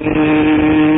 Mm-hmm.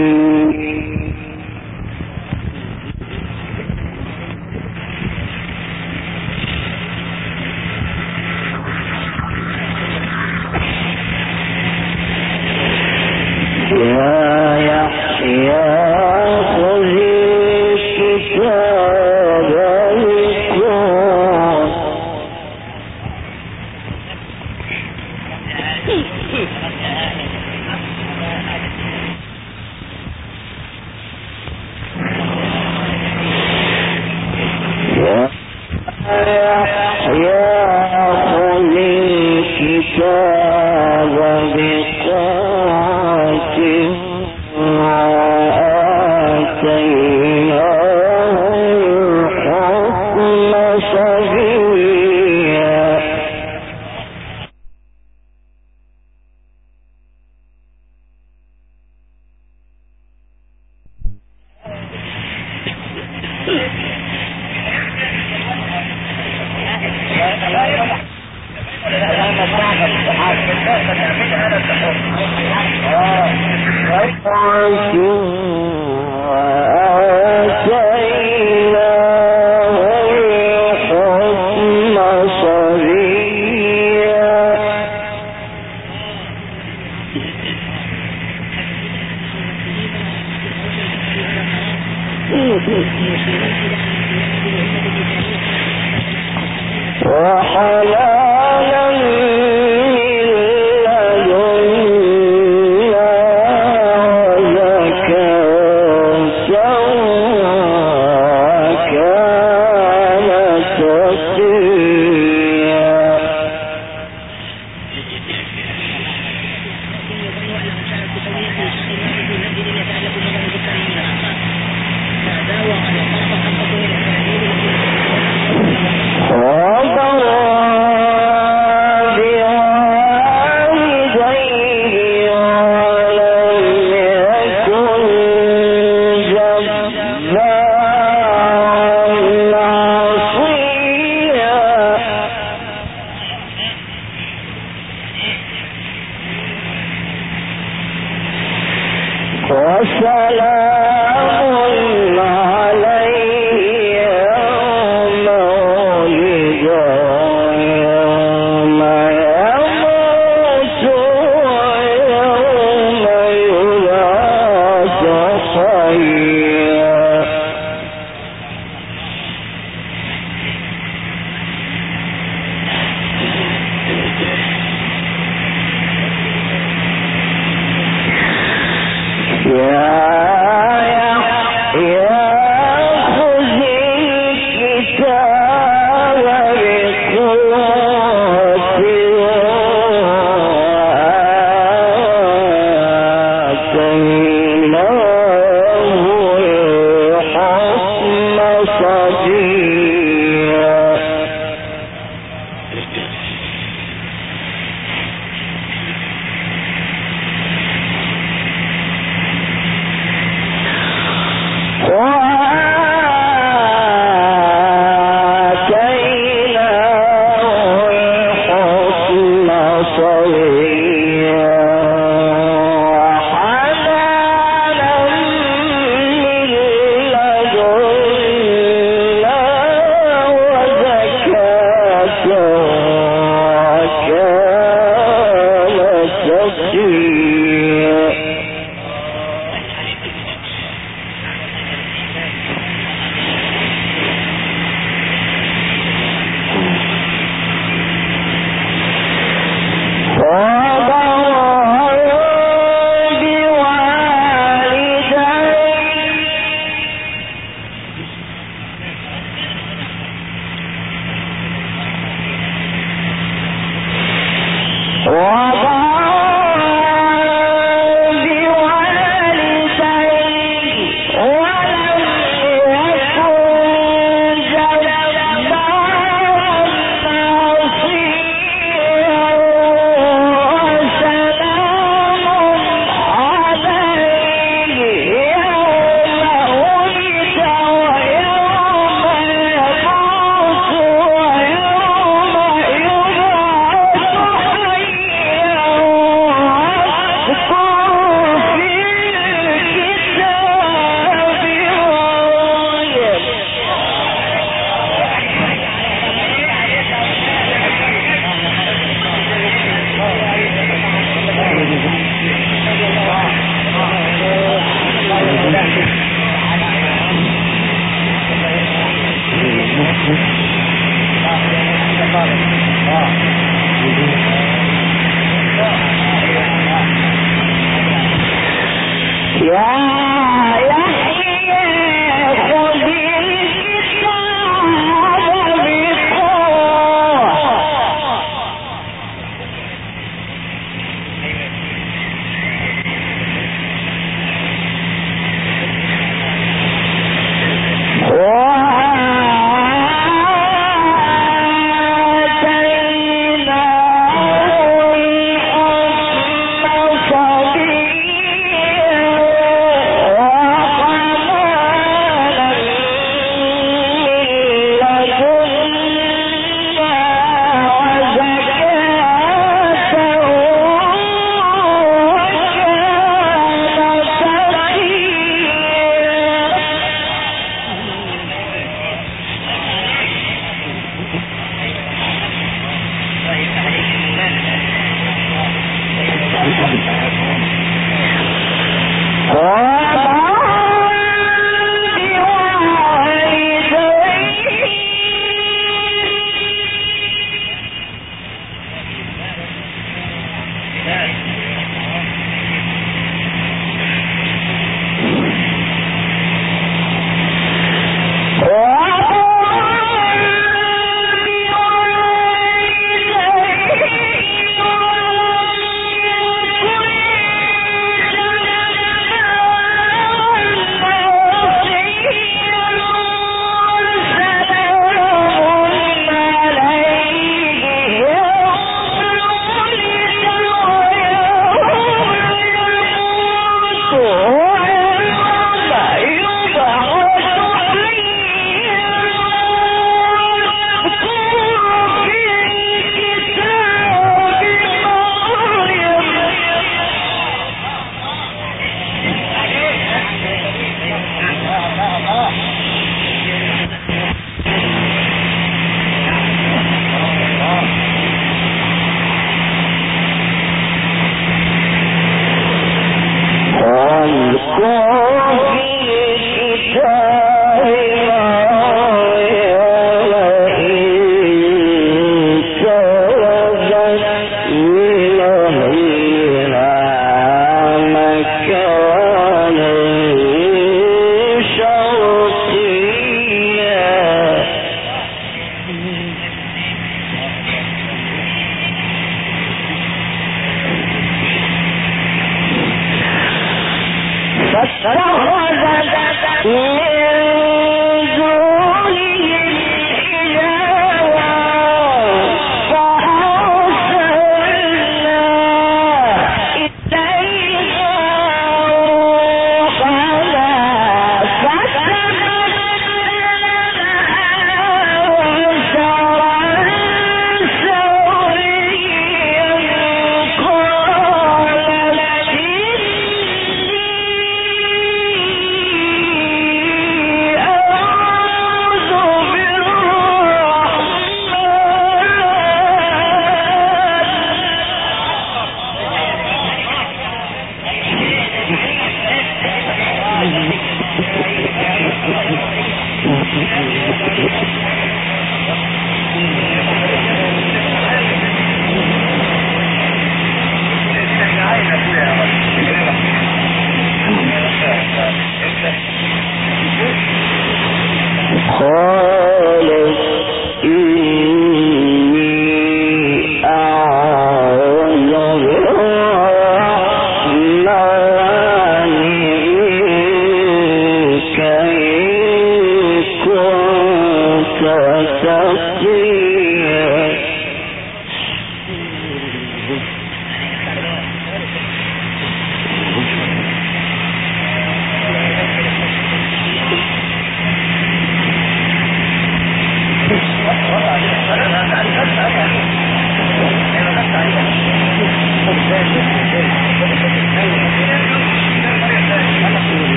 Thank you. Wow.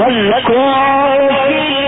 سب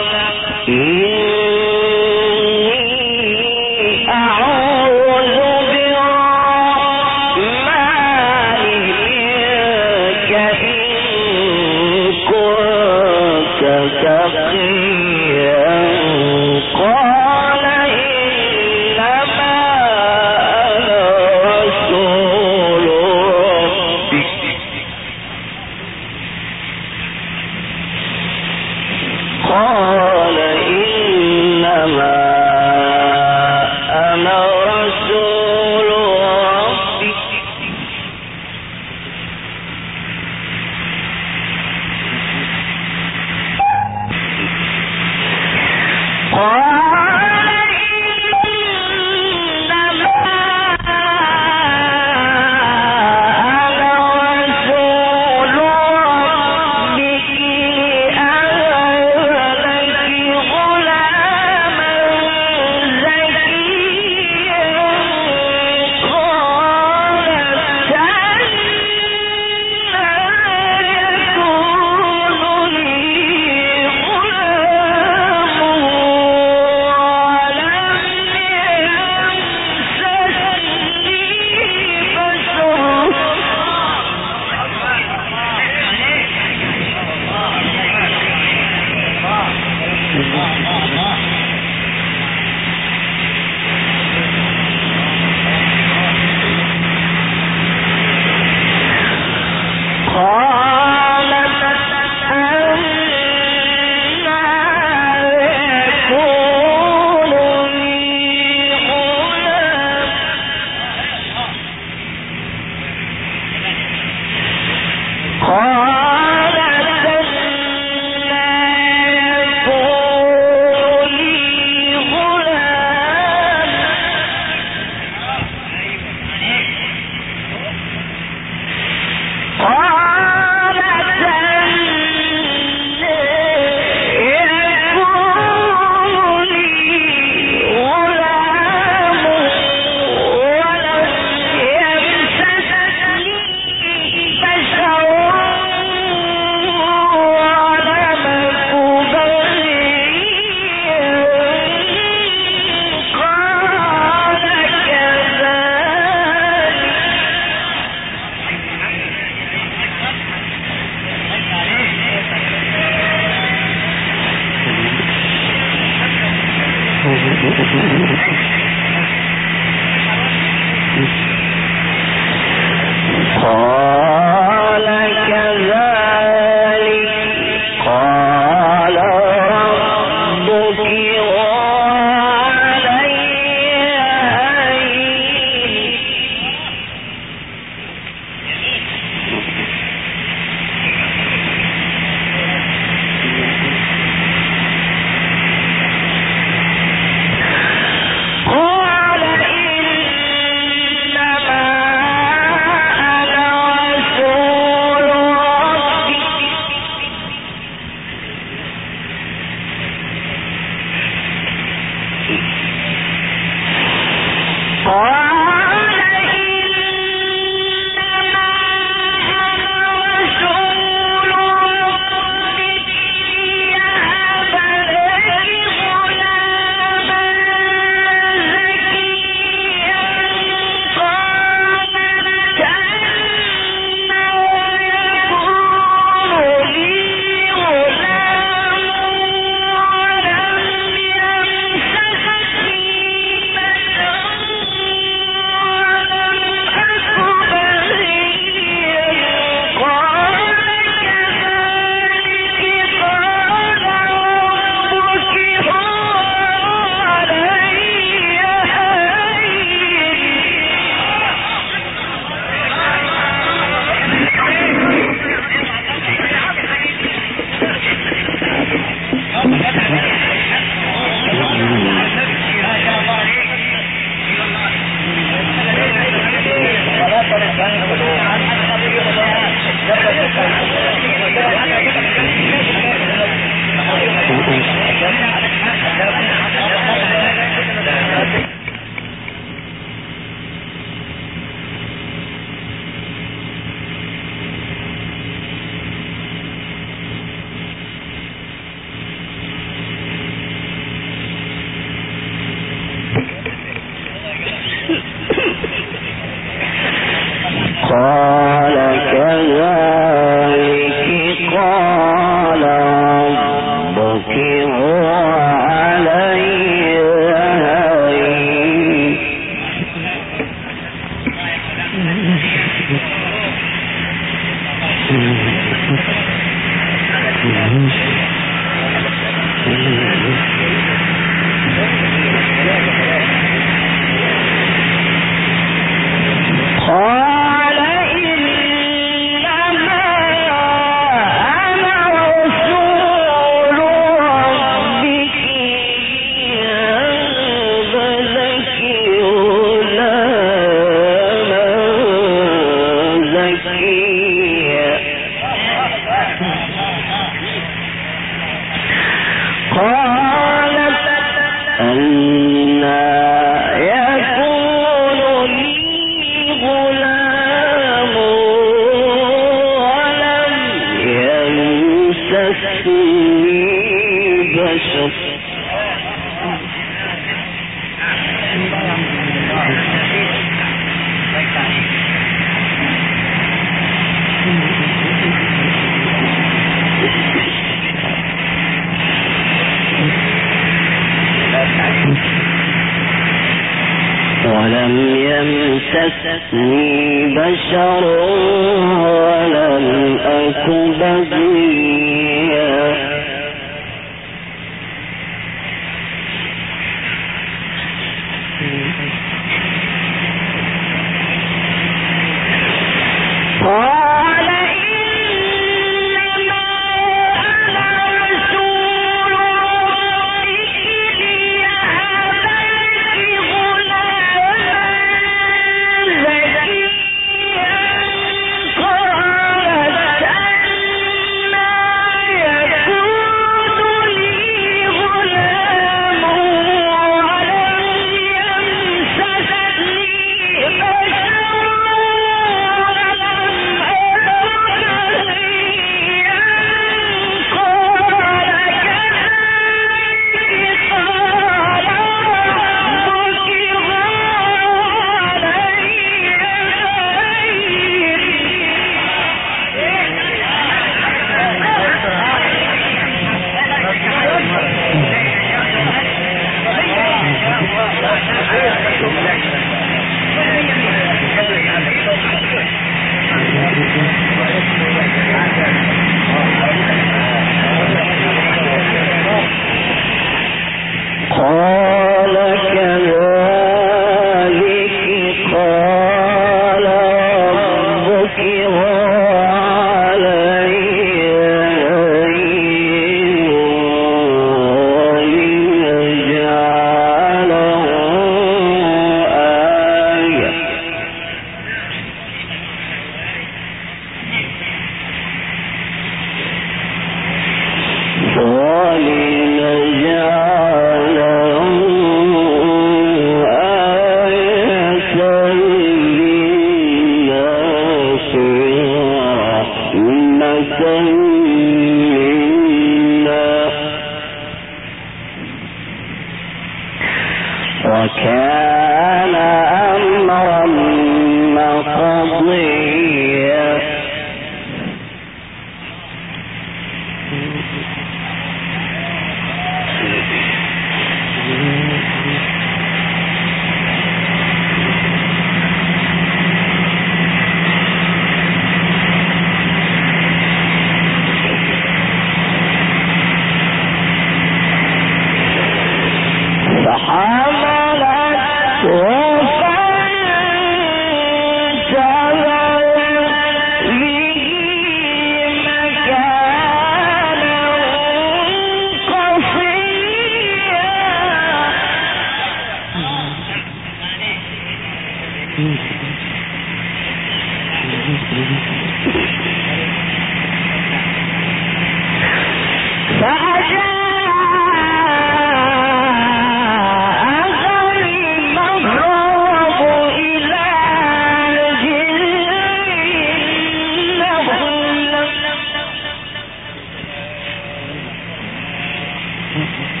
Mm-mm.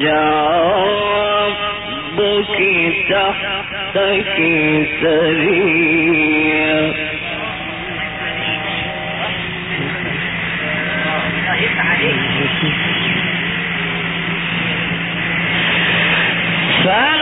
جاء ربك تحتك سريا فلا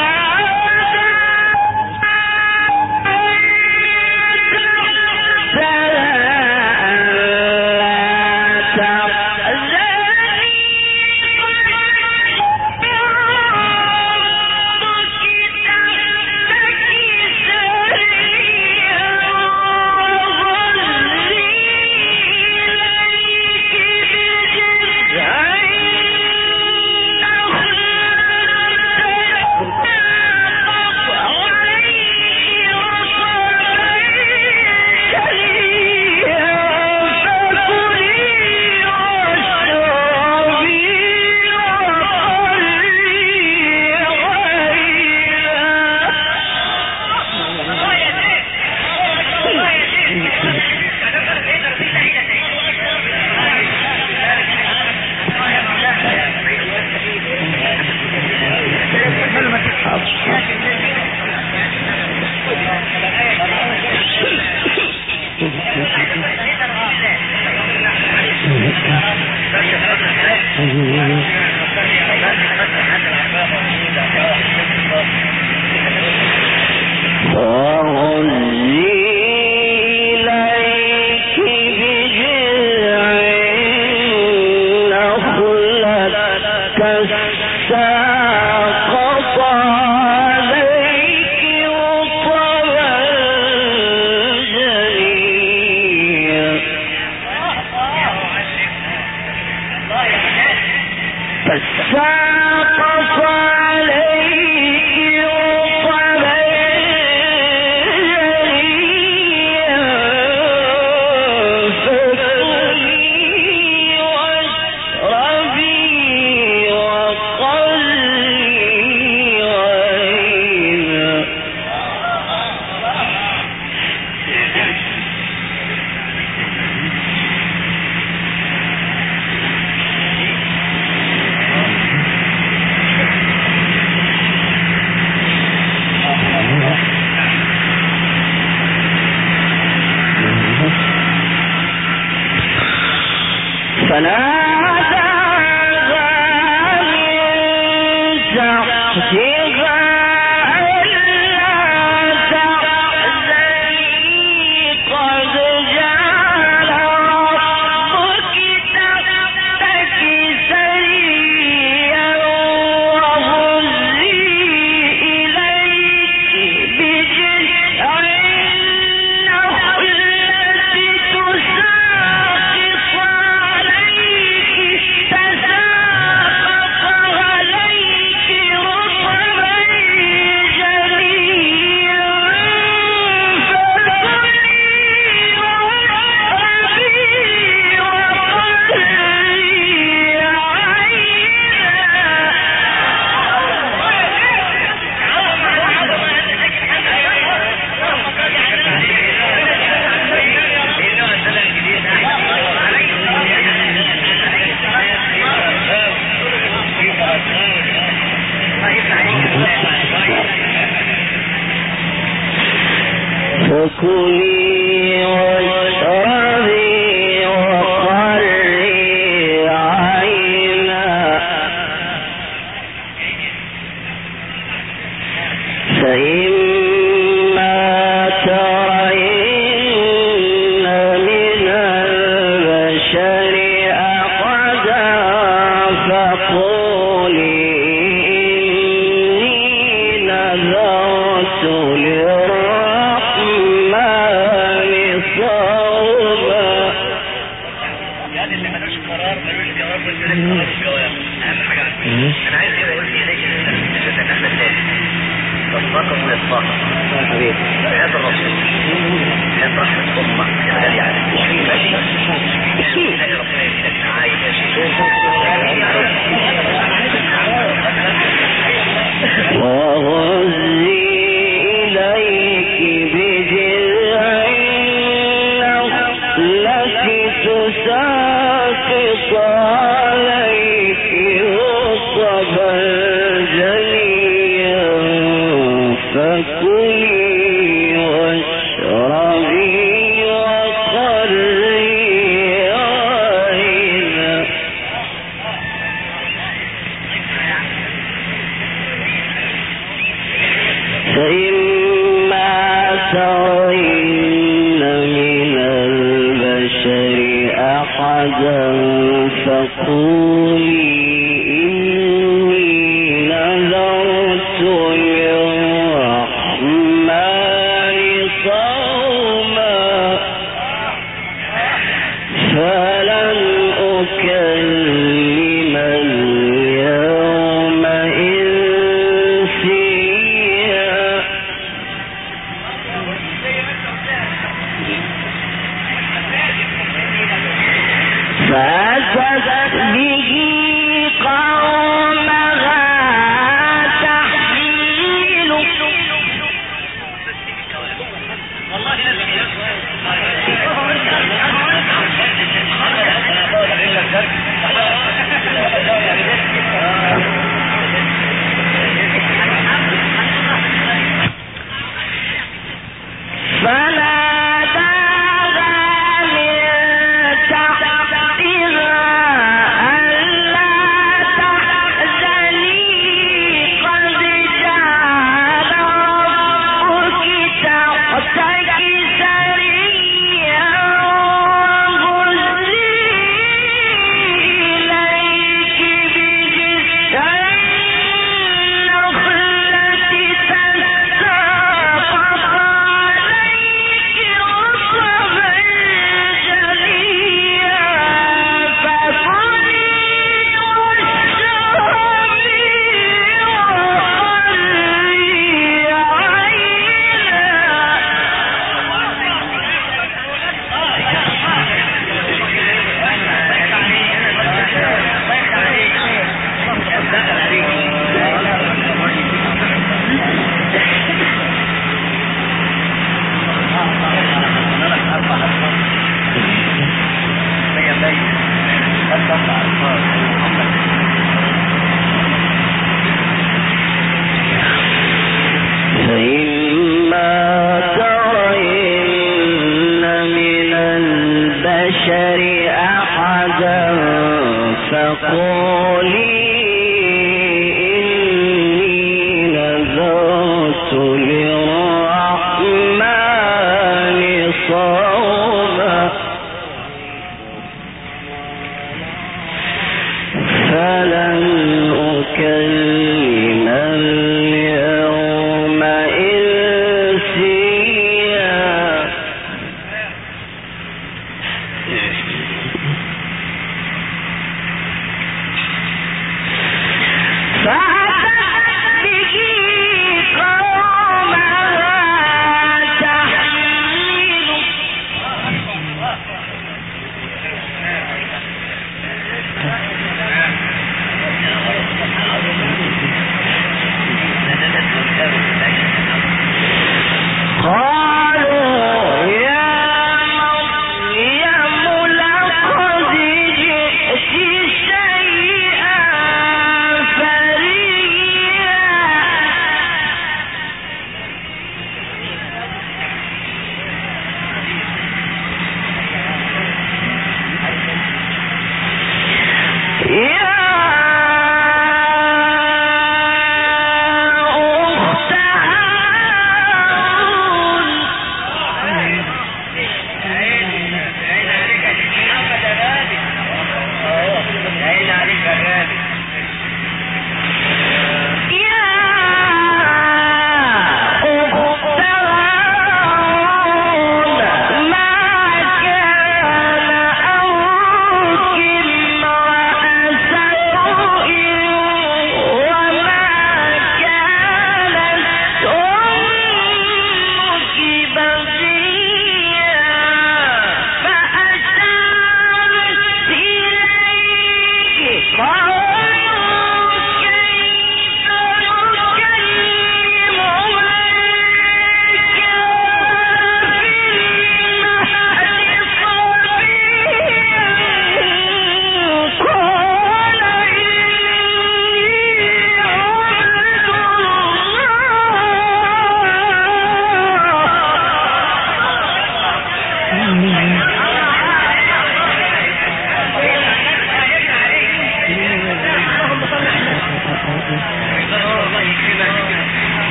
ملوش قرار ملوش جواب ملوش جواب اهم حاجة أنا عايز إيه أقول في علاج الانسان احمد تاني تصدق من الطاقه حياه الرسول حياه رحمه امه الغاليه عليك ماشي ماشي ربنا يهديك عايش وغزي فَتَكْبِهِ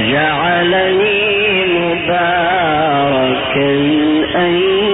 وجعلني مباركا أيها